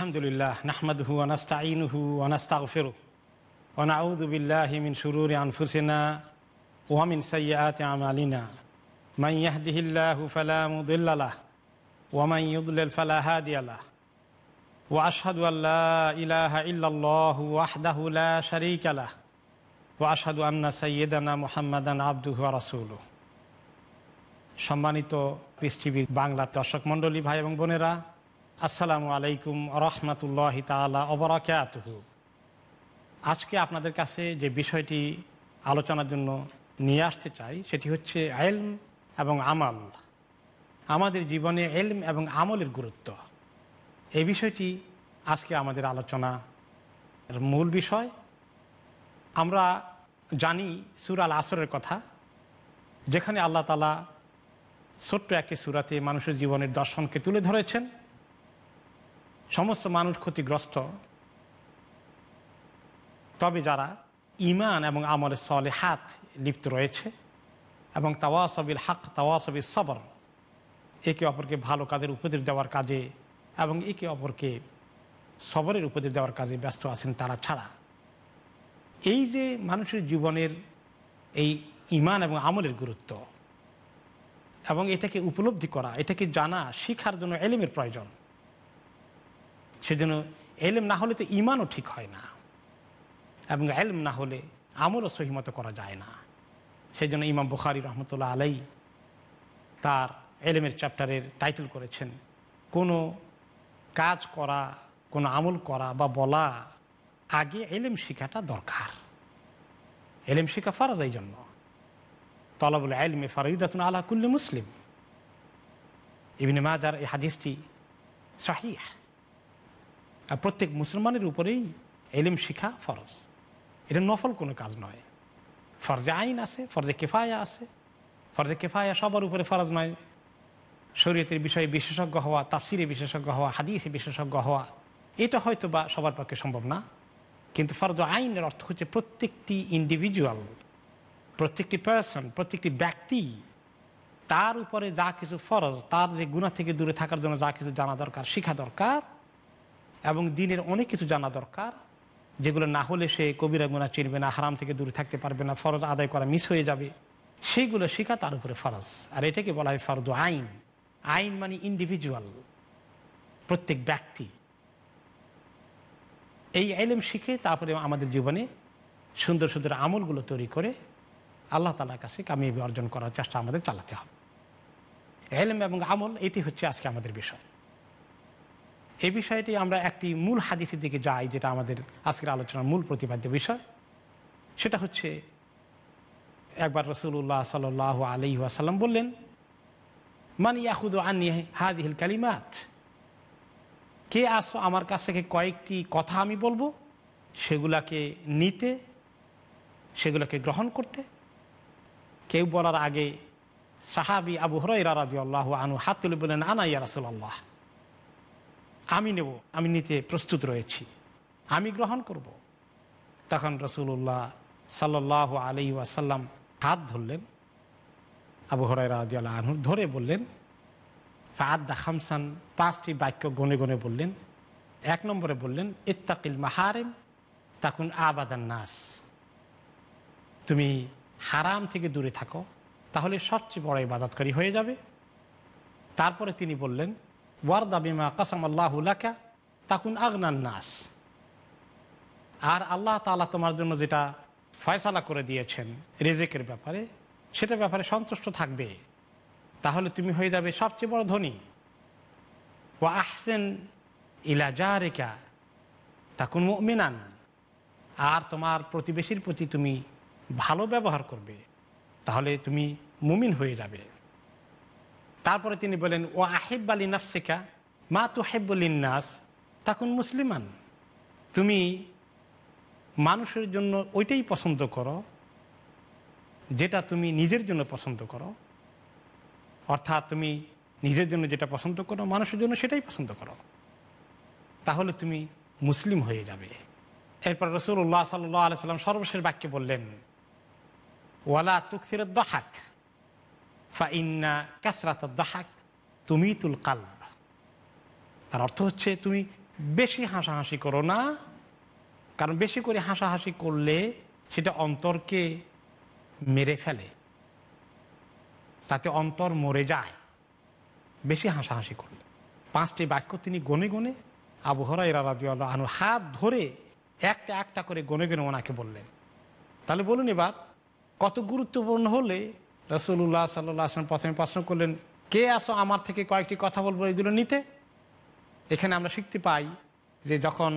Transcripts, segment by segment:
الحمد لله نحمده ونستعينه ونستغفره ونعوذ بالله من شرور أنفسنا ومن سيئات أعمالنا من يهده الله فلا مضل له ومن يضلل فلا هادي له وأشهد أن لا إله إلا الله وحده لا شريك له وأشهد أن سيدنا محمدا عبده ورسوله সম্মানিত পৃথিবীর বাংলা দর্শক মণ্ডলী ভাই এবং বোনেরা আসসালামু আলাইকুম রহমতুল্লাহ তালা অবরাকাত আজকে আপনাদের কাছে যে বিষয়টি আলোচনার জন্য নিয়ে আসতে চাই, সেটি হচ্ছে এলম এবং আমাল। আমাদের জীবনে এলম এবং আমলের গুরুত্ব। এই বিষয়টি আজকে আমাদের আলোচনা মূল বিষয়। আমরা জানি সুর আল আসরের কথা, যেখানে আল্লাহ তালা ছোট্ট একটি সুরাতে মানুষের জীবনের দর্শনকে তুলে ধরেছেন। সমস্ত মানুষ ক্ষতিগ্রস্ত। তবে যারা ইমান এবং আমলের সলে হাত লিপ্ত রয়েছে এবং তাওয়াসবিল হাক, তাওয়াসবিল সবর, একে অপরকে ভালো কাজের উপদেশ দেওয়ার কাজে এবং একে অপরকে সবরের উপদেশ দেওয়ার কাজে ব্যস্ত আছেন তারা ছাড়া। এই যে মানুষের জীবনের এই ইমান এবং আমলের গুরুত্ব এবং এটাকে উপলব্ধি করা, এটাকে জানা, শিখার জন্য এলিমের প্রয়োজন। সেজন্য এলেম না হলে তো ইমানও ঠিক হয় না। এবং এলম না হলে আমলও সহিমত করা যায় না। সেই জন্য ইমাম বুখারি রহমতুল্লাহ আলাই তার এলেমের চ্যাপ্টারের টাইটেল করেছেন, কোনো কাজ করা, কোনো আমল করা বা বলা আগে এলেম শিখাটা দরকার। এলেম শিখা ফরজ এই জন্য। তলাবুল আলমে ফরঈদাতুন আলা কুল্লি মুসলিম। ইবিনে মাজার এই হাদিসটি সাহিহ। আর প্রত্যেক মুসলমানের উপরেই এলিম শিখা ফরজ। এটা নফল কোনো কাজ নয়। ফরজে আইন আছে, ফরজে কেফায়া আছে। ফরজে কেফায়া সবার উপরে ফরজ নয়। শরীয়তের বিষয়ে বিশেষজ্ঞ হওয়া, তাফসিরে বিশেষজ্ঞ হওয়া, হাদিসে বিশেষজ্ঞ হওয়া, এটা হয়তো বা সবার পক্ষে সম্ভব না। কিন্তু ফরজ আইনের অর্থ হচ্ছে প্রত্যেকটি ইন্ডিভিজুয়াল প্রত্যেকটি পার্সন প্রত্যেকটি ব্যক্তি, তার উপরে যা কিছু ফরজ, তার যে গুণা থেকে দূরে থাকার জন্য যা কিছু জানা দরকার, শিখা দরকার এবং দিনের অনেক কিছু জানা দরকার, যেগুলো না হলে সে কবিরা গুণা চিনবে না, হারাম থেকে দূরে থাকতে পারবে না, ফরজ আদায় করা মিস হয়ে যাবে। সেইগুলো শেখা তার উপরে ফরজ। আর এটাকে বলা হয় ফরজ আইন। আইন মানে ইন্ডিভিজুয়াল প্রত্যেক ব্যক্তি। এই আইলেম শিখে তারপরে আমাদের জীবনে সুন্দর সুন্দর আমলগুলো তৈরি করে আল্লাহ তালার কাছে কামিয়াবি অর্জন করার চেষ্টা আমাদের চালাতে হবে। এলেম এবং আমল, এটি হচ্ছে আজকে আমাদের বিষয়। এই বিষয়টি আমরা একটি মূল হাদিসের দিকে যাই, যেটা আমাদের আজকের আলোচনার মূল প্রতিপাদ্য বিষয়। সেটা হচ্ছে, একবার রসুল্লাহ সাল আলি আসাল্লাম বললেন, মান ইয়াহুদ আনি হাদিহিল কালিমাত? কে আসো আমার কাছ থেকে কয়েকটি কথা আমি বলব, সেগুলাকে নিতে, সেগুলোকে গ্রহণ করতে। কেউ বলার আগে সাহাবি আবু হরাইরা রাজি আল্লাহ আনু হাত তুলে বললেন, আনা ইয়া রাসুল্লাহ আমি নেব, আমি নিতে প্রস্তুত রয়েছি। আমি গ্রহণ করব। তখন রসুল্লাহ সাল্লাহ আলি ওয়াসাল্লাম হাত ধরলেন। আবু হরাইরা রাজি আল্লাহ আনহু ধরে বললেন ফাদ্দা খামসান, পাঁচটি বাক্য গনে গনে বললেন। এক নম্বরে বললেন, ইত্তাকিল মাহারেম, তাকুন আবাদান নাস। তুমি হারাম থেকে দূরে থাকো, তাহলে সবচেয়ে বড় ইবাদতকারী হয়ে যাবে। তারপরে তিনি বললেন ওয়ারদা বিমা কাসাম আল্লাহুল্লাকা তাকুন আগনান নাস। আর আল্লাহ তালা তোমার জন্য যেটা ফয়সালা করে দিয়েছেন রেজেকের ব্যাপারে সেটার ব্যাপারে সন্তুষ্ট থাকবে। তাহলে তুমি হয়ে যাবে সবচেয়ে বড় ধনী। ও আহসেন ইলা যা রেখা তাকুন মিনান আর তোমার প্রতিবেশীর প্রতি তুমি ভালো ব্যবহার করবে, তাহলে তুমি মুমিন হয়ে যাবে। তারপরে তিনি বলেন ও আহিব আলী নাফসেকা মা তু নাস তখন মুসলিমান। তুমি মানুষের জন্য ওইটাই পছন্দ করো, যেটা তুমি নিজের জন্য পছন্দ করো। অর্থাৎ তুমি নিজের জন্য যেটা পছন্দ করো, মানুষের জন্য সেটাই পছন্দ করো। তাহলে তুমি মুসলিম হয়ে যাবে। এরপর রসুল্লাহ সাল্লাহ আলাইসাল্লাম সর্বশেষ বাক্যে বললেন, ওয়ালা তুকসির দহাক। ফাইন্না কাসরাত দহাক তুমি তুল কাল তার অর্থ হচ্ছে তুমি বেশি হাসাহাসি করো না, কারণ বেশি করে হাসাহাসি করলে সেটা অন্তরকে মেরে ফেলে, তাতে অন্তর মরে যায়। বেশি হাসাহাসি করলে। পাঁচটি বাক্য তিনি গনে গনে আবু হরাইরা রাজিউল্লাহ আনু হাত ধরে একটা একটা করে গনে গনে ওনাকে বললেন। তাহলে বলুন এবার, কত গুরুত্বপূর্ণ হলে রসুল্লাহ সাল্লাহ আসলাম প্রথমে প্রশ্ন করলেন, কে আসো আমার থেকে কয়েকটি কথা বলব এগুলো নিতে এখানে আমরা শিখতে পাই যে যখন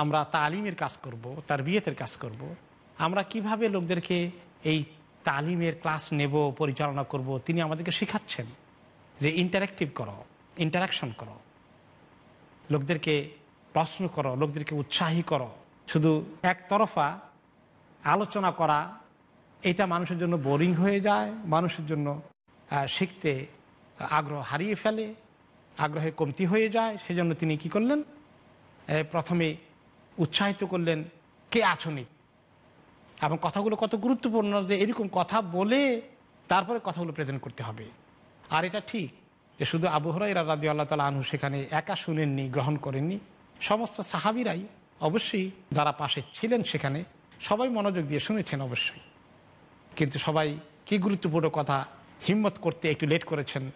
আমরা তালিমের কাজ করব তার বিয়েতের কাজ করব। আমরা কীভাবে লোকদেরকে এই তালিমের ক্লাস নেব, পরিচালনা করব, তিনি আমাদেরকে শেখাচ্ছেন যে ইন্টারাক্টিভ করো ইন্টারাকশন করো লোকদেরকে প্রশ্ন করো, লোকদেরকে উৎসাহী করো শুধু একতরফা আলোচনা করা এটা মানুষের জন্য বোরিং হয়ে যায়, মানুষের জন্য শিখতে আগ্রহ হারিয়ে ফেলে, আগ্রহে কমতি হয়ে যায়। সেজন্য তিনি কি করলেন? প্রথমে উৎসাহিত করলেন, কে আছনি এবং কথাগুলো কত গুরুত্বপূর্ণ যে এরকম কথা বলে তারপরে কথাগুলো প্রেজেন্ট করতে হবে। আর এটা ঠিক যে শুধু আবহরাই রাজি আল্লাহ তালা আনহু সেখানে একা শুনেননি, গ্রহণ করেননি। সমস্ত সাহাবিরাই অবশ্যই যারা পাশে ছিলেন সেখানে সবাই মনোযোগ দিয়ে শুনেছেন অবশ্যই। কিন্তু সবাই কি গুরুত্বপূর্ণ কথা হিম্মত করতে একটু লেট করেছেন?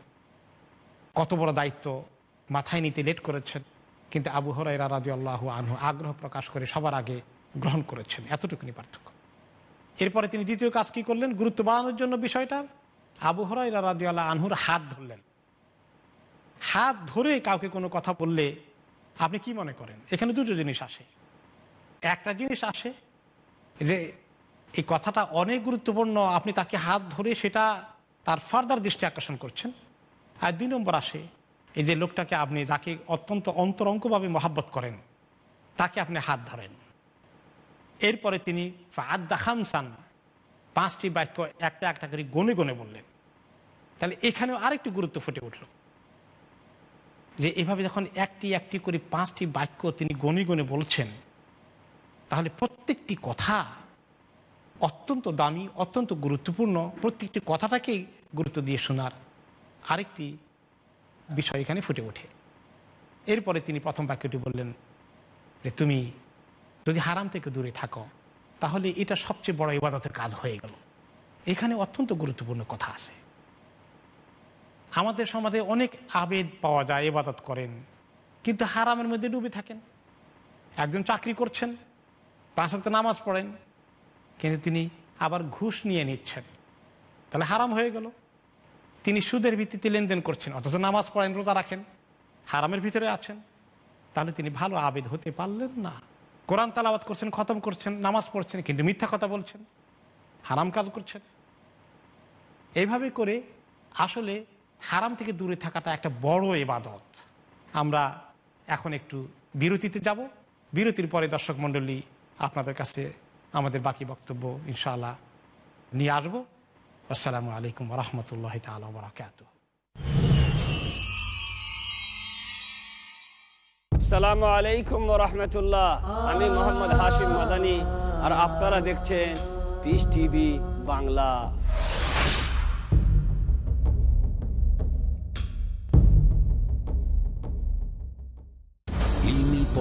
কত বড় দায়িত্ব মাথায় নিতে লেট করেছেন? কিন্তু আবু হরাইরা রাজি আল্লাহ আনহু আগ্রহ প্রকাশ করে সবার আগে গ্রহণ করেছেন। এতটুকুনি পার্থক্য। এরপরে তিনি দ্বিতীয় কাজ কি করলেন? গুরুত্ব বাড়ানোর জন্য বিষয়টার? আবু হরাইরা রাজি আল্লাহ আনহুর হাত ধরলেন। হাত ধরে কাউকে কোনো কথা বললে আপনি কি মনে করেন? এখানে দুটো জিনিস আসে। একটা জিনিস আসে যে এই কথাটা অনেক গুরুত্বপূর্ণ। আপনি তাকে হাত ধরে সেটা তার ফার্দার দৃষ্টি আকর্ষণ করছেন। আর দুই নম্বর আসে, এই যে লোকটাকে আপনি যাকে অত্যন্ত অন্তরঙ্গভাবে মহাব্বত করেন, তাকে আপনি হাত ধরেন। এরপরে তিনি ফাদ দাখামসান পাঁচটি বাক্য একটা একটা করে গনে গনে বললেন। তাহলে এখানেও আরেকটি গুরুত্ব ফুটে উঠল। যে এভাবে যখন একটি একটি করে পাঁচটি বাক্য তিনি গনে গনে বলছেন, তাহলে প্রত্যেকটি কথা অত্যন্ত দামি, অত্যন্ত গুরুত্বপূর্ণ, প্রত্যেকটি কথাটাকেই গুরুত্ব দিয়ে শোনার আরেকটি বিষয় এখানে ফুটে ওঠে। এরপরে তিনি প্রথম বাক্যটি বললেন যে, তুমি যদি হারাম থেকে দূরে থাকো, তাহলে এটা সবচেয়ে বড় ইবাদতের কাজ হয়ে গেল। এখানে অত্যন্ত গুরুত্বপূর্ণ কথা আছে। আমাদের সমাজে অনেক আবেদ পাওয়া যায়, ইবাদত করেন, কিন্তু হারামের মধ্যে ডুবে থাকেন। একজন চাকরি করছেন, পাঁচ নামাজ পড়েন কিন্তু তিনি আবার ঘুষ নিয়ে নিচ্ছেন। তাহলে হারাম হয়ে গেল। তিনি সুদের ভিত্তিতে লেনদেন করছেন, অথচ নামাজ পড়েন রোজা রাখেন, হারামের ভিতরে আছেন। তাহলে তিনি ভালো আবেদ হতে পারলেন না। কোরআন তালাবাদ করছেন, খতম করছেন, নামাজ পড়ছেন, কিন্তু মিথ্যা কথা বলছেন, হারাম কাজ করছেন। এইভাবে করে আসলে হারাম থেকে দূরে থাকাটা একটা বড় এবাদত। আমরা এখন একটু বিরতিতে যাব। বিরতির পরে দর্শক মণ্ডলী আপনাদের কাছে আমাদের বাকি বক্তব্য ইনশাআল্লাহ নিয়ে আসব। আসসালামু আলাইকুম রহমতুল্লাহ তালা বরাকাত আসসালামু আলাইকুম রহমতুল্লাহ। আমি মোহাম্মদ হাশিম মাদানি, আর আপনারা দেখছেন পিস টিভি বাংলা।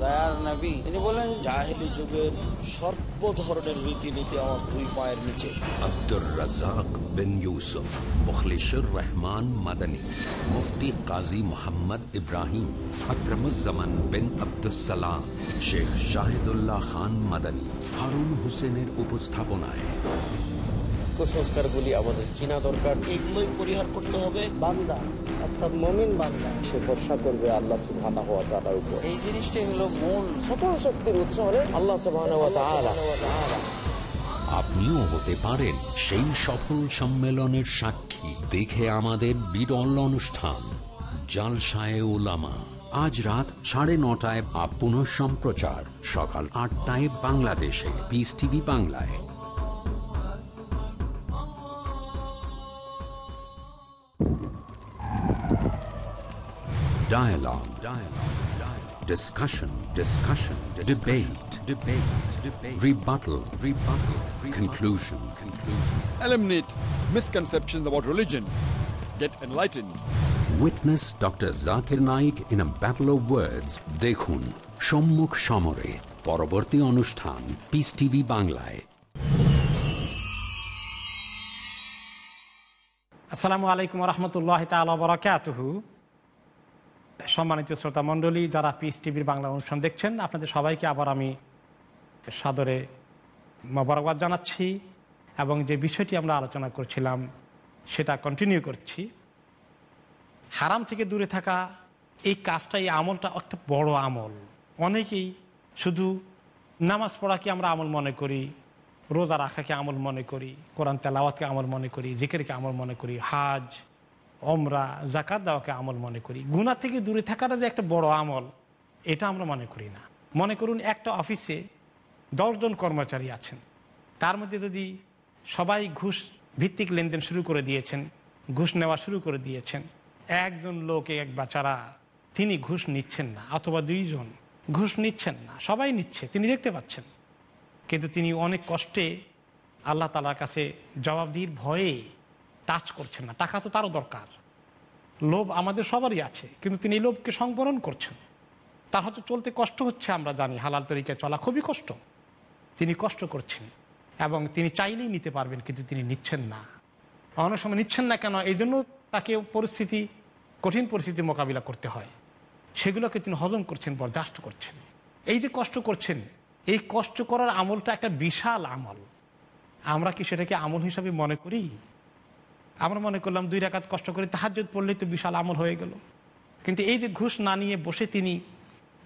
দয়ার নবী। তিনি বলেন জাহেলি যুগের সর্ব ধরনের রীতিনীতি আমার দুই পায়ের নিচে। আব্দুর রাজাক বিন ইউসুফ মুখলিসুর রহমান মাদানী মুফতি কাজী মোহাম্মদ ইব্রাহিম আকরমুজ্জামান বিন আব্দুসালাম শেখ শাহিদুল্লাহ খান মাদানী হারুন হোসেনের উপস্থাপনায়। কুসংস্কারগুলি আমাদের চিনা দরকার। এগুলোই পরিহার করতে হবে। বান্দা। অর্থাৎ মমিন বান্দা। সে ভরসা করবে আল্লাহ সুবহানাহু ওয়া তাআলার উপর। এই জিনিসটাই হলো মূল সকল শক্তির উৎস হলেন আল্লাহ সুবহানাহু ওয়া তাআলা। আপনিও হতে পারেন সেই সফল সম্মেলনের সাক্ষী। দেখে আমাদের বিরল অনুষ্ঠান জালসায় ওলামা আজ রাত সাড়ে নটায় বা পুনঃ সম্প্রচার সকাল আটটায় বাংলাদেশে। পিস টিভি বাংলায়। Dialogue. Dialogue. Dialogue. Discussion, discussion, debate, debate, debate, rebuttal, rebuttal, conclusion, conclusion. Eliminate misconceptions about religion. Get enlightened. Witness Dr. Zakir Naik in a battle of words. দেখুন সম্মুখ সমরে পরবর্তী অনুষ্ঠান পিস টিভি বাংলায় আসসালামু আলাইকুম রহমতুল্লাহ তালা বরাকাতহু সম্মানিত শ্রোতা মণ্ডলী, যারা পিস টিভির বাংলা অনুষ্ঠান দেখছেন, আপনাদের সবাইকে আবার আমি সাদরে মোবারকবাদ জানাচ্ছি এবং যে বিষয়টি আমরা আলোচনা করছিলাম, সেটা কন্টিনিউ করছি। হারাম থেকে দূরে থাকা এই কাজটা, এই আমলটা একটা বড় আমল। অনেকেই শুধু নামাজ পড়াকে আমরা আমল মনে করি, রোজা রাখাকে আমল মনে করি, কোরআন তেলাওয়াতকে আমল মনে করি, জিকেরকে আমল মনে করি, হাজ অমরা জাকাত দেওয়াকে আমল মনে করি। গুণা থেকে দূরে থাকাটা যে একটা বড় আমল, এটা আমরা মনে করি না। মনে করুন, একটা অফিসে দশজন কর্মচারী আছেন। তার মধ্যে যদি সবাই ঘুষ ভিত্তিক লেনদেন শুরু করে দিয়েছেন, ঘুষ নেওয়া শুরু করে দিয়েছেন, একজন লোক, এক বাচারা, তিনি ঘুষ নিচ্ছেন না, অথবা দুইজন ঘুষ নিচ্ছেন না, সবাই নিচ্ছে, তিনি দেখতে পাচ্ছেন। কিন্তু তিনি অনেক কষ্টে আল্লাহ তালার কাছে জবাবদিহির ভয়ে টাচ করছেন না, টাকা তো তারও দরকার। লোভ আমাদের সবারই আছে, কিন্তু তিনি লোভকে সংবরণ করছেন। তার হয়তো চলতে কষ্ট হচ্ছে, আমরা জানি, হালাল তরিকায় চলা খুবই কষ্ট। তিনি কষ্ট করছেন এবং তিনি চাইলেই নিতে পারবেন, কিন্তু তিনি নিচ্ছেন না। অনেক সময় নিচ্ছেন না কেন? এই জন্য তাকে পরিস্থিতি, কঠিন পরিস্থিতি মোকাবিলা করতে হয়। সেগুলোকে তিনি হজম করছেন, বরদাস্ত করছেন। এই যে কষ্ট করছেন, এই কষ্ট করার আমলটা একটা বিশাল আমল। আমরা কি সেটাকে আমল হিসাবে মনে করি? আমরা মনে করলাম দুই রাকাত কষ্ট করে তাহাজ্জুদ পড়লেই তো বিশাল আমল হয়ে গেল। কিন্তু এই যে ঘুষ না নিয়ে বসে তিনি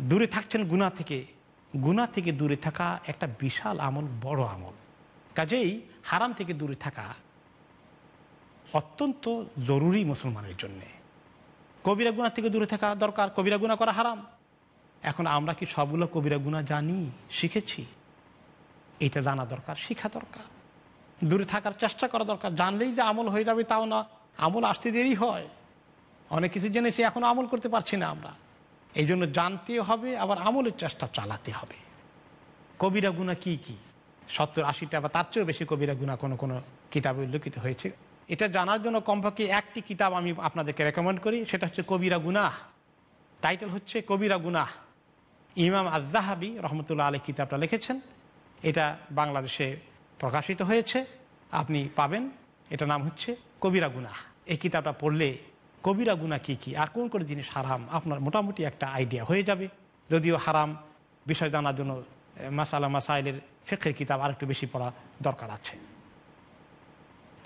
দূরে থাকছেন গুণা থেকে গুণা থেকে দূরে থাকা একটা বিশাল আমল, বড় আমল। কাজেই হারাম থেকে দূরে থাকা অত্যন্ত জরুরি মুসলমানের জন্যে। কবিরা গুণা থেকে দূরে থাকা দরকার, কবিরা গুণা করা হারাম। এখন আমরা কি সবগুলো কবিরা গুণা জানি, শিখেছি? এটা জানা দরকার, শিখা দরকার। দূরে থাকার চেষ্টা করা দরকার। জানলেই যে আমল হয়ে যাবে তাও না। আমল আসতে দেরি হয়। অনেক কিছু জেনেছি, এখনও আমল করতে পারছি না আমরা। এই জন্য জানতে হবে, আবার আমলের চেষ্টা চালাতে হবে। কবিরা গুণা কি কি? সত্তর আশিটা বা তার চেয়েও বেশি কবিরা গুণা কোনো কোনো কিতাবে উল্লেখিত হয়েছে। এটা জানার জন্য কমপক্ষে একটি কিতাব আমি আপনাদেরকে রেকমেন্ড করি, সেটা হচ্ছে কবিরা গুনাহ। টাইটেল হচ্ছে কবিরা গুনাহ। ইমাম আজাহাবি রহমতুল্লাহ আলী কিতাবটা লিখেছেন। এটা বাংলাদেশে প্রকাশিত হয়েছে, আপনি পাবেন। এটা নাম হচ্ছে কবিরা গুনাহ। এই কিতাবটা পড়লে কবিরা গুণা কী কী, আর কোন কোন জিনিস হারাম, আপনার মোটামুটি একটা আইডিয়া হয়ে যাবে। যদিও হারাম, বিষয় জানার জন্য মাসালা, মাসাইলের ফেকের কিতাব আর একটু বেশি পড়া দরকার আছে।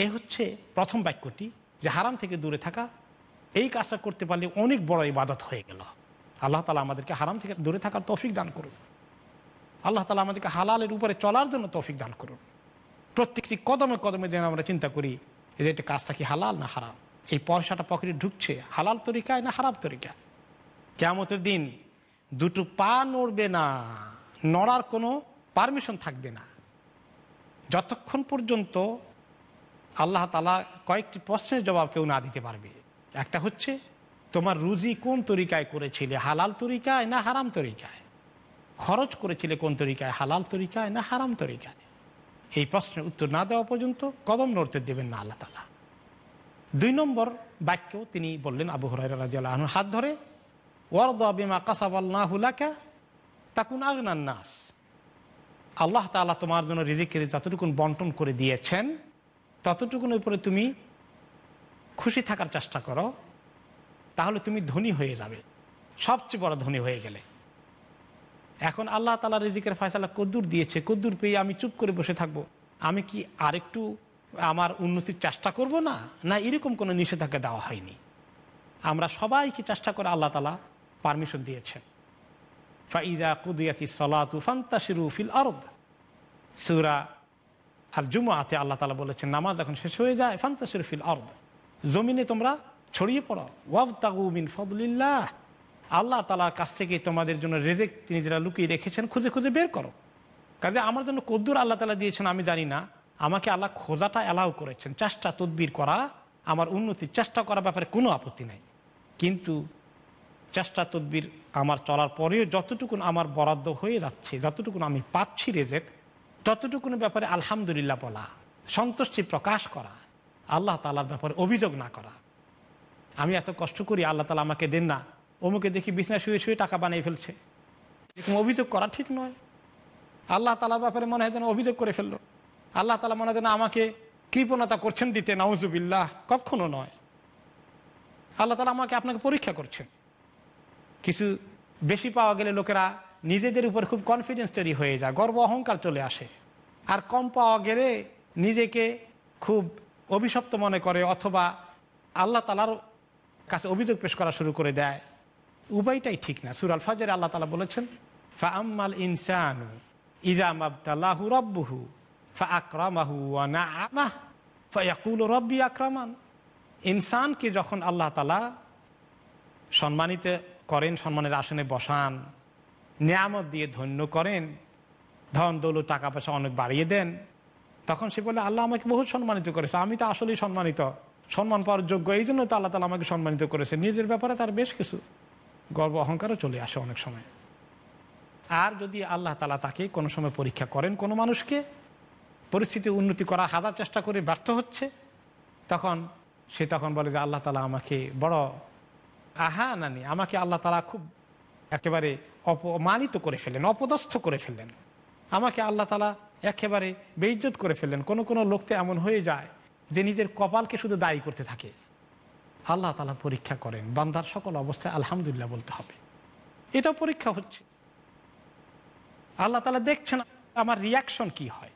এ হচ্ছে প্রথম বাক্যটি, যে হারাম থেকে দূরে থাকা, এই কাজটা করতে পারলে অনেক বড় ইবাদত হয়ে গেল। আল্লাহ তালা আমাদেরকে হারাম থেকে দূরে থাকার তৌফিক দান করুন। আল্লাহ তালা আমাদেরকে হালালের উপরে চলার জন্য তৌফিক দান করুন। প্রত্যেকটি কদমে কদমে যেন আমরা চিন্তা করি, যে এটা কাজটা কি হালাল না হারাম? এই পয়সাটা পকেটে ঢুকছে, হালাল তরিকায় না হারাম তরিকায়? কেমতের দিন দুটো পা নড়বে না, নড়ার কোনো পারমিশন থাকবে না। যতক্ষণ পর্যন্ত আল্লাহ তালা কয়েকটি প্রশ্নের জবাব কেউ না দিতে পারবে। একটা হচ্ছে, তোমার রুজি কোন তরিকায় করেছিলে, হালাল তরিকায় না হারাম তরিকায়? খরচ করেছিলে কোন তরিকায়, হালাল তরিকায় না হারাম তরিকায়? এই প্রশ্নের উত্তর না দেওয়া পর্যন্ত কদম নড়তে দেবেন না আল্লাহ তালা দুই নম্বর বাক্য তিনি বললেন, আবু হরাইরাহ হাত ধরে ওয়ারদিমা কাসাবাল্লাহুলাকা তাকুন আগনান নাস। আল্লাহ তালা তোমার জন্য রিজিকের যতটুকুন বন্টন করে দিয়েছেন, ততটুকুন উপরে তুমি খুশি থাকার চেষ্টা করো, তাহলে তুমি ধনী হয়ে যাবে, সবচেয়ে বড় ধনী হয়ে গেলে। এখন আল্লাহ তালা রিজিকের ফয়সালা কদ্দুর দিয়েছে, কদ্দুর পেয়ে আমি চুপ করে বসে থাকব। আমি কি আরেকটু আমার উন্নতির চেষ্টা করব না? না, এরকম কোনো নিষেধাজ্ঞা দেওয়া হয়নি। আমরা সবাইকে চেষ্টা করে আল্লাহ তালা পারমিশন দিয়েছেন। ফাইদা কুদিয়াতি সলাতু ফান্তাশিরু ফিল আরদ। সুরা আর জুমাতে আল্লাহ তালা বলেছেন, নামাজ এখন শেষ হয়ে যায়, ফান্তাশির ফিল আরদ। জমিনে তোমরা ছড়িয়ে পড়ো। ওয়াব তাগু মিন ফদলিল্লাহ। আল্লাহ তালার কাছ থেকে তোমাদের জন্য রেজেক তিনি যেটা লুকিয়ে রেখেছেন, খুঁজে খুঁজে বের করো। কাজে আমার জন্য কদ্দুর আল্লাহ তালা দিয়েছেন আমি জানি না। আমাকে আল্লাহ খোঁজাটা অ্যালাউ করেছেন। চেষ্টা তদবির করা, আমার উন্নতির চেষ্টা করার ব্যাপারে কোনো আপত্তি নাই। কিন্তু চেষ্টা তদবির আমার চলার পরেও যতটুকুন আমার বরাদ্দ হয়ে যাচ্ছে, যতটুকুন আমি পাচ্ছি রেজেক, ততটুকুন ব্যাপারে আলহামদুলিল্লাহ বলা, সন্তুষ্টি প্রকাশ করা, আল্লাহ তালার ব্যাপারে অভিযোগ না করা। আমি এত কষ্ট করি, আল্লাহ তালা আমাকে দেন না। অমুকে দেখি বিছনা শুয়ে শুয়ে টাকা বানিয়ে ফেলছে। এরকম অভিযোগ করা ঠিক নয়। আল্লাহ তালার ব্যাপারে মনে হয় যেন অভিযোগ করে ফেলল। আল্লাহ তালা মনে হয় যেন আমাকে কৃপণতা করছেন দিতে, নাউজুবিল্লাহ। কখনো নয়। আল্লাহ তালা আমাকে আপনাকে পরীক্ষা করছেন। কিছু বেশি পাওয়া গেলে লোকেরা নিজেদের উপর খুব কনফিডেন্স তৈরি হয়ে যায়, গর্ব অহংকার চলে আসে। আর কম পাওয়া গেলে নিজেকে খুব অভিশপ্ত মনে করে অথবা আল্লাহ তালার কাছে অভিযোগ পেশ করা শুরু করে দেয়। উভয়টাই ঠিক না। সুরাল ফাজরে আল্লাহ তালা বলেছেন ফা আম্মাল ইনসানু ইদাম আবতাল্লাহু ফা আকরামাহু নাআমাহ ফায়াকুল রব্বি আকরামান। ইনসানকে যখন আল্লাহ তালা সম্মানিত করেন, সম্মানের আসনে বসান, নিয়ামত দিয়ে ধন্য করেন, ধন দৌল টাকা পয়সা অনেক বাড়িয়ে দেন, তখন সে বলে আল্লাহ আমাকে বহু সম্মানিত করেছে, আমি তো আসলেই সম্মানিত। সম্মান পাওয়ার যোগ্য এই জন্য তো আল্লাহ তালা আমাকে সম্মানিত করেছে। নিজের ব্যাপারে তার বেশ কিছু। গর্ব অহংকারও চলে আসে অনেক সময়। আর যদি আল্লাহ তালা তাকে কোনো সময় পরীক্ষা করেন কোনো মানুষকে, পরিস্থিতি উন্নতি করা হাজার চেষ্টা করে ব্যর্থ হচ্ছে, তখন সে তখন বলে যে আল্লাহ তালা আমাকে বড় আহা নানি আমাকে আল্লাহ তালা খুব একেবারে অপমানিত করে ফেললেন অপদস্থ করে ফেললেন আমাকে আল্লাহ তালা একেবারে বেইজ্জত করে ফেললেন কোনো কোনো লোকতে এমন হয়ে যায় যে নিজের কপালকে শুধু দায়ী করতে থাকে। আল্লাহ তালা পরীক্ষা করেন। বান্দার সকল অবস্থায় আলহামদুলিল্লাহ বলতে হবে। এটাও পরীক্ষা হচ্ছে। আল্লাহ তালা দেখছেন আমার রিয়াকশন কি হয়।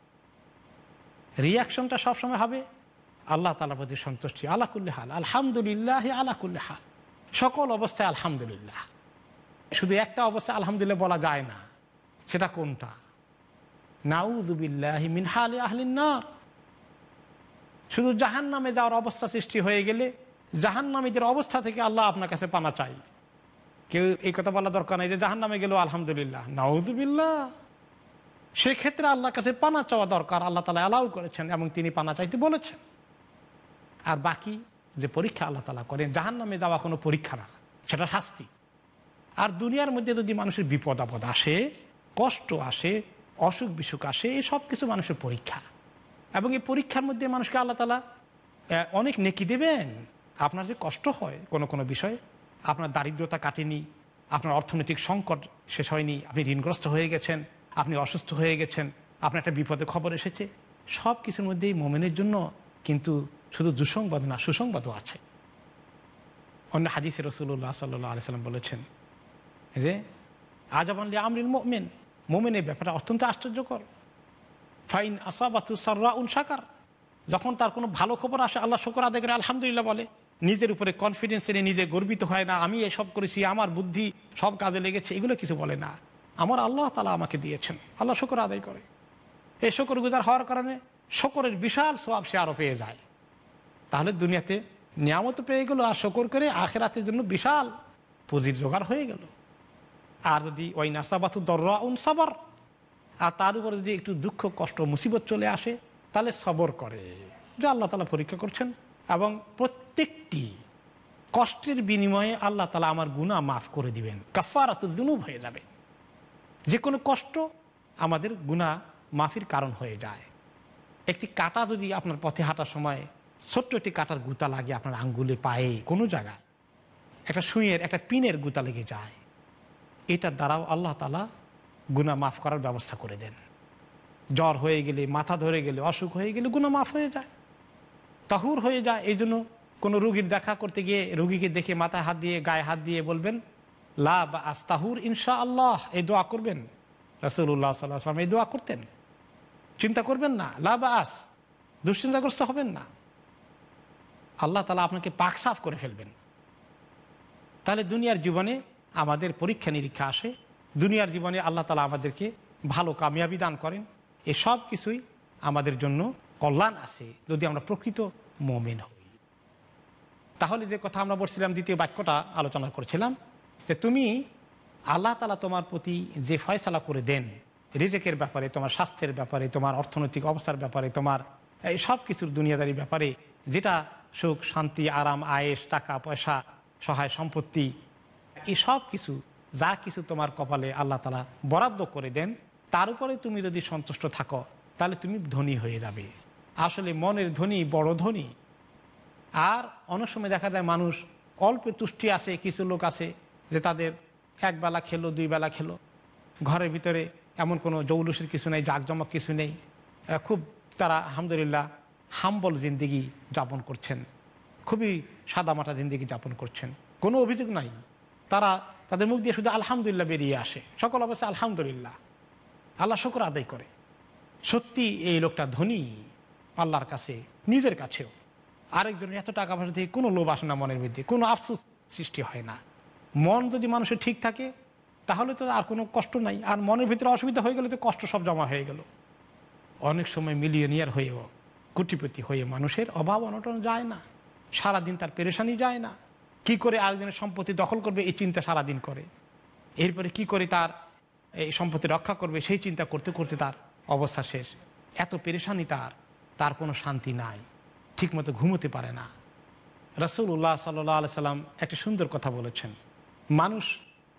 রিয়াকশনটা সবসময় হবে, আল্লাহ তালার প্রতি সন্তুষ্টি আল্লাহ কুল্লি হাল, আলহামদুলিল্লাহ আল্লাহ কুল্লি হাল। সকল অবস্থায় আলহামদুলিল্লাহ। শুধু একটা অবস্থায় আলহামদুলিল্লাহ বলা যায় না, সেটা কোনটা? নাউজুবিল্লাহ মিন হালে আহলিন শুধু জাহান নামে যাওয়ার অবস্থা সৃষ্টি হয়ে গেলে জাহান নামীদের অবস্থা থেকে আল্লাহ আপনার কাছে পানা চাই। কেউ এই কথা বলা দরকার নেই যে জাহান নামে গেল, আলহামদুলিল্লাহ। নাউজুবিল্লাহ সেক্ষেত্রে আল্লাহর কাছে পানা চাওয়া দরকার। আল্লাহ তালা অ্যালাউ করেছেন এবং তিনি পানা চাইতে বলেছেন। আর বাকি যে পরীক্ষা আল্লাহ তালা করেন জাহান নামে যাওয়া কোনো পরীক্ষা না, সেটা শাস্তি। আর দুনিয়ার মধ্যে যদি মানুষের বিপদ আপদ আসে, কষ্ট আসে, অসুখ বিসুখ আসে, এই সব কিছু মানুষের পরীক্ষা। এবং এই পরীক্ষার মধ্যে মানুষকে আল্লাহ তালা অনেক নেকি দেবেন। আপনার যে কষ্ট হয় কোনো কোনো বিষয়ে, আপনার দারিদ্রতা কাটেনি, আপনার অর্থনৈতিক সংকট শেষ হয়নি, আপনি ঋণগ্রস্ত হয়ে গেছেন, আপনি অসুস্থ হয়ে গেছেন, আপনার একটা বিপদে খবর এসেছে, সব কিছুর মধ্যেই মোমেনের জন্য কিন্তু শুধু দুঃসংবাদ না, সুসংবাদও আছে। অন্য হাদিসে রসুল্লাহ সাল্লাহ আলিয়াল্লাম বলেছেন যে আজাবানলি আমরিল মোমেন মোমেনের ব্যাপারটা অত্যন্ত আশ্চর্যকর। ফাইন আসাবাতু সাররা উন সাকার যখন তার কোনো ভালো খবর আসে, আল্লাহ শকর আদায় করে আলহামদুলিল্লাহ বলে। নিজের উপরে কনফিডেন্স এনে নিজে গর্বিত হয় না, আমি এসব করেছি, আমার বুদ্ধি সব কাজে লেগেছে, এগুলো কিছু বলে না। আমার আল্লাহ তালা আমাকে দিয়েছেন। আল্লাহ শকর আদায় করে। এই শকর গুজার হওয়ার কারণে শকরের বিশাল সোয়াব সে আরও পেয়ে যায়। তাহলে দুনিয়াতে নিয়ামত পেয়ে গেল আর শকর করে আখেরাতের জন্য বিশাল পুঁজির জোগাড় হয়ে গেল। আর যদি ওই নাসাবাতু দর্রা উন সাবর, আর তার উপরে যদি একটু দুঃখ, কষ্ট, মুসিবত চলে আসে, তাহলে সবর করে। যে আল্লাহ তালা পরীক্ষা করছেন। এবং প্রত্যেকটি কষ্টের বিনিময়ে আল্লাহ তালা আমার গুণা মাফ করে দিবেন। কাফারাত জুনুব হয়ে যাবে। যে কোনো কষ্ট আমাদের গুণা মাফির কারণ হয়ে যায়। একটি কাটা যদি আপনার পথে হাঁটার সময় ছোট্ট একটি কাটার গুতা লাগে আপনার আঙ্গুলে, পায়ে, কোনো জায়গায় একটা সুইয়ের, একটা পিনের গুতা লেগে যায় এটার দ্বারাও আল্লাহ তালা গুণা মাফ করার ব্যবস্থা করে দেন। জ্বর হয়ে গেলে, মাথা ধরে গেলে, অসুখ হয়ে গেলে গুণা মাফ হয়ে যায়। তাহুর হয়ে যায়, এই জন্য কোনো রুগীর দেখা করতে গিয়ে রুগীকে দেখে মাথায় হাত দিয়ে, গায়ে হাত দিয়ে বলবেন, লা বা আস্তাহুর ইনশা আল্লাহ এই দোয়া করবেন। রসুল্লাহ সাল্লাহ সাল্লাম এই দোয়া করতেন। চিন্তা করবেন না, লা বা আস দুশ্চিন্তাগ্রস্ত হবেন না। আল্লাহ তালা আপনাকে পাক সাফ করে ফেলবেন। তাহলে দুনিয়ার জীবনে আমাদের পরীক্ষা নিরীক্ষা আসে, দুনিয়ার জীবনে আল্লাহ তালা আমাদেরকে ভালো কামিয়াবি দান করেন। এ সব কিছুই আমাদের জন্য কল্যাণ আছে যদি আমরা প্রকৃত মোমেন হই। তাহলে যে কথা আমরা বলছিলাম, দ্বিতীয় বাক্যটা আলোচনা করছিলাম, যে তুমি আল্লাহ তালা তোমার প্রতি যে ফয়সালা করে দেন, রিজেকের ব্যাপারে, তোমার স্বাস্থ্যের ব্যাপারে, তোমার অর্থনৈতিক অবস্থার ব্যাপারে, তোমার, এই সব কিছুর দুনিয়াদারির ব্যাপারে, যেটা সুখ, শান্তি, আরাম আয়েস টাকা, পয়সা, সহায়, সম্পত্তি, এই সব কিছু, যা কিছু তোমার কপালে আল্লাহ তালা বরাদ্দ করে দেন, তার উপরে তুমি যদি সন্তুষ্ট থাকো, তাহলে তুমি ধনী হয়ে যাবে। আসলে মনের ধনী বড় ধনী। আর অনেক সময় দেখা যায় মানুষ অল্প তুষ্টি আছে, কিছু লোক আছে যে তাদের এক বেলা খেলো, দুই বেলা খেলো। ঘরের ভিতরে এমন কোনো জৌলুসের কিছু নেই, জাঁকজমক কিছু নেই। খুব তারা আলহামদুলিল্লাহ হাম্বল জিন্দিগি যাপন করছেন। খুবই সাদামাটা জিন্দিগি যাপন করছেন। কোনো অভিযোগ নাই। তারা তাদের মুখ দিয়ে শুধু আলহামদুলিল্লাহ বেরিয়ে আসে। সকল অবস্থায় আলহামদুলিল্লাহ। আল্লাহ শুকর আদায় করে। সত্যি এই লোকটা ধনী। আল্লাহর কাছে, নিজের কাছেও। আরেকজনের এত টাকা পয়সা থেকে কোনো লোভ আসে না মনের মধ্যে, কোনো আফসোস সৃষ্টি হয় না। মন যদি মানুষের ঠিক থাকে, তাহলে তো আর কোনো কষ্ট নাই। আর মনের ভিতরে অসুবিধা হয়ে গেলে তো কষ্ট সব জমা হয়ে গেল। অনেক সময় মিলিয়নিয়ার হয়েও, কোটিপতি হয়ে মানুষের অভাব অনটন যায় না। সারাদিন তার পেরেশানি যায় না। কি করে আরেকজনের সম্পত্তি দখল করবে, এই চিন্তা সারাদিন করে। এরপরে কি করে তার এই সম্পত্তি রক্ষা করবে, সেই চিন্তা করতে করতে তার অবস্থা শেষ। এত পেরেশানি তার। তার কোনো শান্তি নাই, ঠিকমতো ঘুমোতে পারে না। রসুল্লাহ সাল্লাহ সাল্লাম একটা সুন্দর কথা বলেছেন, মানুষ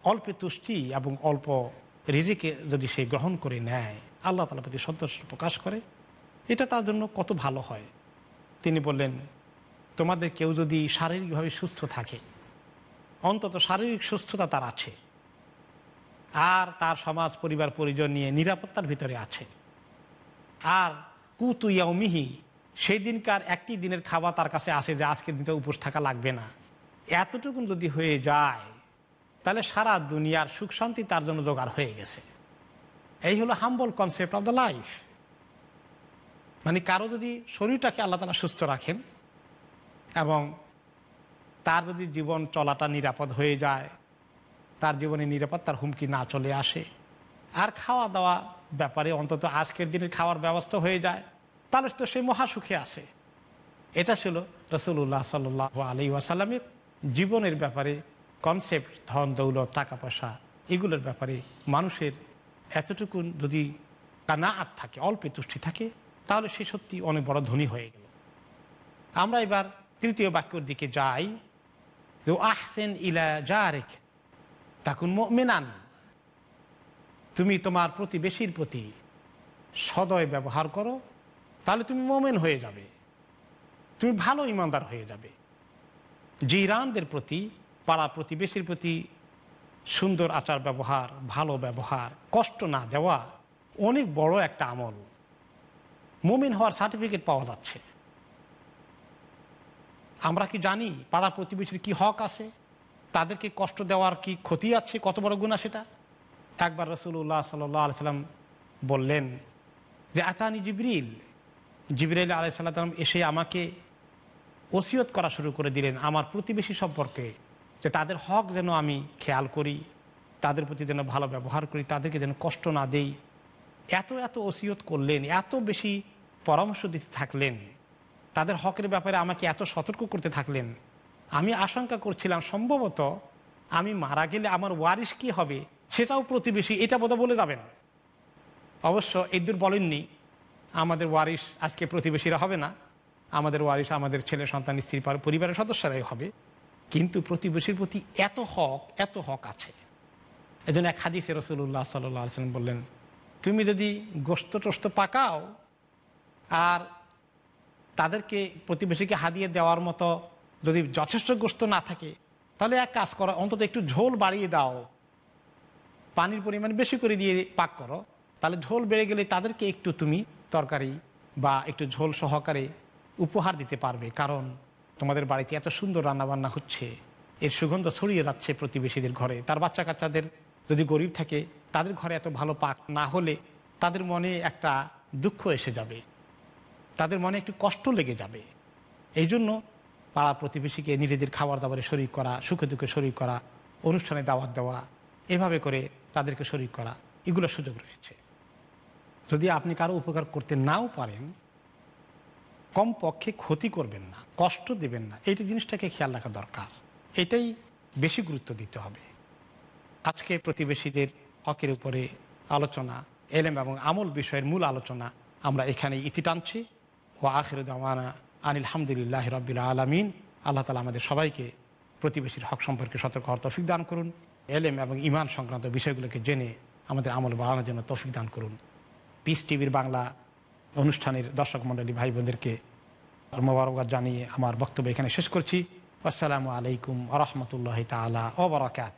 অল্প তুষ্টি এবং অল্প রিজিকে যদি সে গ্রহণ করে নেয়, আল্লাহ তালা প্রতি সন্তোষ প্রকাশ করে, এটা তার জন্য কত ভালো হয়। তিনি বললেন, তোমাদের কেউ যদি শারীরিকভাবে সুস্থ থাকে, অন্তত শারীরিক সুস্থতা তার আছে, আর তার সমাজ, পরিবার, পরিজন নিয়ে নিরাপত্তার ভিতরে আছে, আর কুতু ইয়াউমিহি সেই দিনকার একটি দিনের খাবার তার কাছে আসে যে আজকের দিনটা উপোস থাকা লাগবে না। এতটুকুন যদি হয়ে যায়, তাহলে সারা দুনিয়ার সুখ শান্তি তার জন্য জোগাড় হয়ে গেছে। এই হলো humble concept of the life মানে কারও যদি শরীরটাকে আল্লাহ তালা সুস্থ রাখেন এবং তার যদি জীবন চলাটা নিরাপদ হয়ে যায়, তার জীবনে নিরাপত্তার হুমকি না চলে আসে, আর খাওয়া দাওয়া ব্যাপারে অন্তত আজকের দিনের খাওয়ার ব্যবস্থা হয়ে যায়। তাহলে তো সে মহাসুখে আছে। এটা ছিল রসুল্লাহ সাল্লাহ আলি ওয়াসাল্লামের জীবনের ব্যাপারে কনসেপ্ট ধন, দৌলত টাকা পয়সা এগুলোর ব্যাপারে মানুষের এতটুকু যদি কানাআত থাকে, অল্পে তুষ্টি থাকে, তাহলে সে সত্যি অনেক বড় ধনী হয়ে গেল। আমরা এবার তৃতীয় বাক্যর দিকে যাই। যে আহসেন ইলা জারেক, তাকুন মেনান তুমি তোমার প্রতিবেশীর প্রতি সদয় ব্যবহার করো, তাহলে তুমি মোমেন হয়ে যাবে। তুমি ভালো ইমানদার হয়ে যাবে। জিরানদের প্রতি, পাড়া প্রতিবেশীর প্রতি সুন্দর আচার ব্যবহার, ভালো ব্যবহার, কষ্ট না দেওয়া অনেক বড় একটা আমল। মোমিন হওয়ার সার্টিফিকেট পাওয়া যাচ্ছে। আমরা কি জানি পাড়া প্রতিবেশীর কি হক আছে? তাদেরকে কষ্ট দেওয়ার কি ক্ষতি আছে? কত বড় গুণা সেটা? একবার রসুল্লাহ সাল্লাহ সাল্লাম বললেন যে, আতানি জিবরিল? জিবরাইল আলাইসাল্লাম এসে আমাকে ওসিয়ত করা শুরু করে দিলেন আমার প্রতিবেশী সম্পর্কে, যে তাদের হক যেন আমি খেয়াল করি, তাদের প্রতি যেন ভালো ব্যবহার করি, তাদেরকে যেন কষ্ট না দেই। এত এত ওসিয়ত করলেন, এত বেশি পরামর্শ দিতে থাকলেন, তাদের হকের ব্যাপারে আমাকে এত সতর্ক করতে থাকলেন। আমি আশঙ্কা করছিলাম, সম্ভবত আমি মারা গেলে আমার ওয়ারিশ কি হবে? সেটাও প্রতিবেশী, এটা বোধহয় বলে যাবেন। অবশ্য এদুর বলেননি, আমাদের ওয়ারিশ আজকে প্রতিবেশীরা হবে না। আমাদের ওয়ারিশ, আমাদের ছেলে, সন্তান, স্ত্রী, পর- পরিবারের সদস্যরাই হবে। কিন্তু প্রতিবেশীর প্রতি এত হক এত হক আছে। এজন্য এক হাদিসে রসুল্লাহ সাল্লাম বললেন, তুমি যদি গোস্ত টোস্ত পাকাও, আর তাদেরকে, প্রতিবেশীকে হাদিয়ে দেওয়ার মতো যদি যথেষ্ট গোস্ত না থাকে, তাহলে এক কাজ করো, অন্তত একটু ঝোল বাড়িয়ে দাও। পানির পরিমাণ বেশি করে দিয়ে পাক করো, তাহলে ঝোল বেড়ে গেলে তাদেরকে একটু তুমি তরকারি বা একটু ঝোল সহকারে উপহার দিতে পারবে, কারণ তোমাদের বাড়িতে এত সুন্দর রান্নাবান্না হচ্ছে, এর সুগন্ধ ছড়িয়ে যাচ্ছে প্রতিবেশীদের ঘরে। তার বাচ্চা কাচ্চাদের যদি গরিব থাকে, তাদের ঘরে এত ভালো পাক না হলে তাদের মনে একটা দুঃখ এসে যাবে, তাদের মনে একটু কষ্ট লেগে যাবে। এই জন্য পাড়া প্রতিবেশীকে নিজেদের খাবার দাবারে শরিক করা, সুখে দুঃখে শরিক করা, অনুষ্ঠানে দাওয়াত দেওয়া, এভাবে করে তাদেরকে শরিক করা, এগুলো সুযোগ রয়েছে। যদি আপনি কারও উপকার করতে নাও পারেন কম পক্ষে ক্ষতি করবেন না, কষ্ট দেবেন না। এইটা জিনিসটাকে খেয়াল রাখা দরকার। এটাই বেশি গুরুত্ব দিতে হবে। আজকে প্রতিবেশীদের হকের উপরে আলোচনা, এলেম এবং আমল বিষয়ের মূল আলোচনা আমরা এখানে ইতি টানছি। ও আখির দাওয়ানা আনিল হামদুলিল্লাহ রবিল আলমিন। আল্লাহ তালা আমাদের সবাইকে প্রতিবেশীর হক সম্পর্কে সতর্ক হওয়ার তৌফিক দান করুন। এলেম এবং ইমান সংক্রান্ত বিষয়গুলোকে জেনে আমাদের আমল বাড়ানোর জন্য তৌফিক দান করুন। পিস টিভির বাংলা অনুষ্ঠানের দর্শক মণ্ডলী ভাই বোনদেরকে মোবারকবাদ জানিয়ে আমার বক্তব্য এখানে শেষ করছি। আসসালামু আলাইকুম আরহামতুল্লাহ তালা ওবরাকাত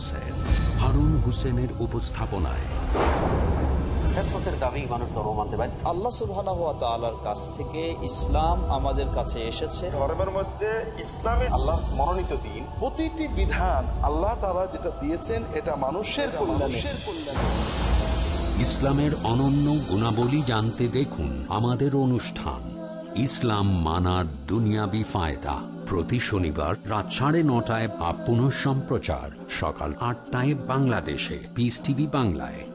হুসেন হারুন হুসেনের উপস্থাপনায়। ফেতরতের দাবি মানুষ ধর্ম মানতে পারে আল্লাহ সুবহানাহু ওয়া তাআলার কাছ থেকে ইসলাম আমাদের কাছে এসেছে। ধর্মের মধ্যে ইসলামে আল্লাহ মনোনীত দিন। প্রতিটি বিধান আল্লাহ তাআলা যেটা দিয়েছেন এটা মানুষের কল্যাণে। ইসলামের অনন্য গুণাবলী জানতে দেখুন আমাদের অনুষ্ঠান। ইসলাম মানার দুনিয়াবি ফায়দা। প্রতি শনিবার রাত সাড়ে নটায় বা পুনঃ সম্প্রচার সকাল আটটায় বাংলাদেশে। পিস টিভি বাংলায়।